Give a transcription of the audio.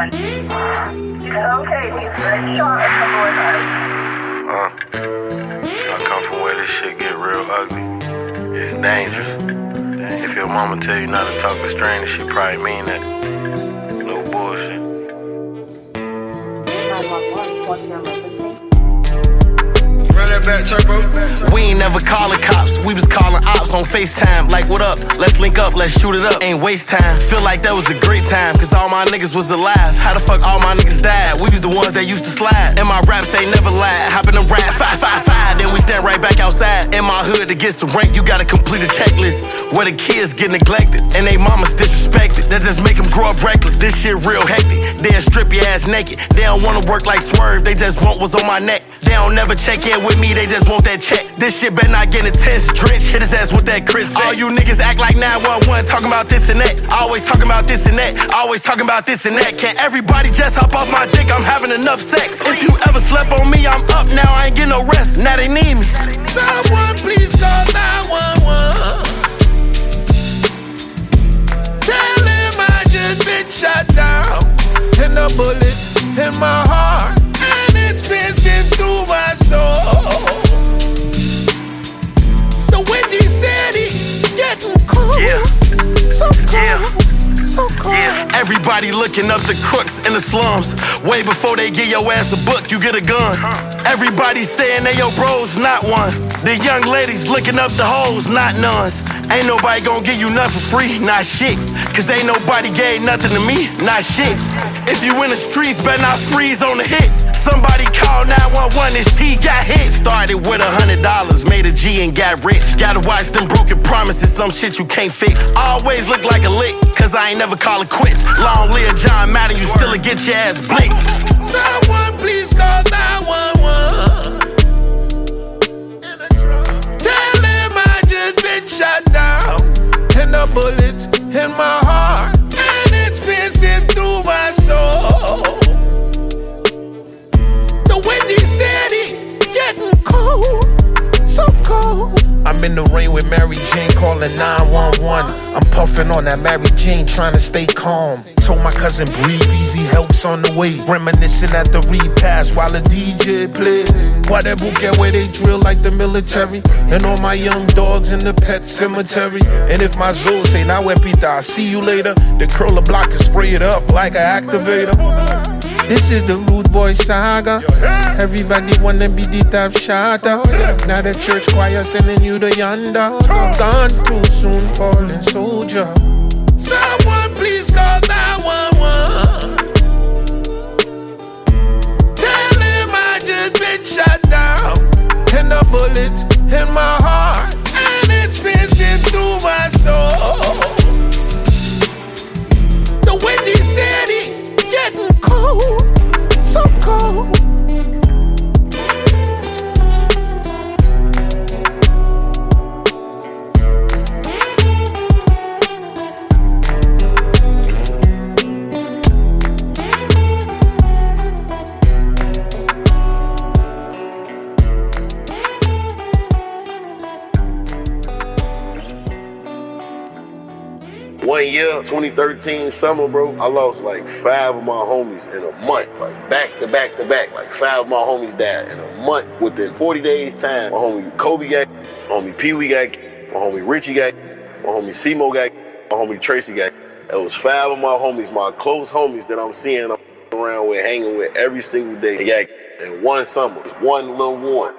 one. Okay, he's very short of the boy Huh? I come from where this shit get real ugly. It's dangerous. If your mama tell you not to talk to strangers, she probably mean that. We ain't never calling cops, we was calling ops on FaceTime. Like, what up? Let's link up, let's shoot it up. Ain't waste time. Feel like that was a great time, cause all my niggas was alive. How the fuck all my niggas died? We was the ones that used to slide. And my raps ain't never lied. Hopping them rats, five, five, five. Then we stand right back outside. In my hood to get some rank, you gotta complete a checklist. Where the kids get neglected, and they mamas disrespected. That just make them grow up reckless. This shit real hectic. They'll strip your ass naked. They don't wanna work like swerve, they just want what's on my neck. They don't never check in with me, they just want that check. This shit better not get intense. Drench, hit his ass with that Chris. All you niggas act like 911, talking about this and that. Always talking about this and that. Always talking about this and that. Can't everybody just hop off my dick? I'm having enough sex. If you ever slept on me, I'm up now. I ain't getting no rest. Now they need me. Someone please call 911. Bullet in my heart. And it's piercing through my soul. The windy city getting cold. Yeah. So cold. Yeah. So cold. Everybody looking up the crooks in the slums. Way before they get your ass a book, you get a gun. Everybody saying they your bros, not one. The young ladies looking up the hoes, not nuns. Ain't nobody gonna give you nothing free, not shit. Cause ain't nobody gave nothing to me, not shit. If you in the streets, better not freeze on the hit. Somebody call 911, this T got hit. Started with a hundred dollars, made a G and got rich. Gotta watch them broken promises, some shit you can't fix. Always look like a lick, cause I ain't never call it quits. Long live John Madden, you still get your ass blitzed. Someone please call 911. So cold. I'm in the rain with Mary Jane calling 911. I'm puffing on that Mary Jane trying to stay calm. Told my cousin breathe easy, helps on the way. Reminiscing at the repast while the DJ plays. Whatever get where they drill like the military. And all my young dogs in the pet cemetery. And if my Zoe say, now pita, I'll see you later. The curler block and spray it up like an activator. This is the rude boy saga. Everybody wanna be the top shotter. Now the church choir sending you the yonder. Gone too soon, fallen soldier. Someone please call 911. One year, 2013 summer, bro, I lost like five of my homies in a month, like back to back to back. Like five of my homies died in a month. Within 40 days time, my homie Kobe got, my homie Pee Wee got, my homie Richie got, my homie Simo got, my homie Tracy got. It was five of my homies, my close homies that I'm seeing around with, hanging with every single day. They got in one summer, one little one.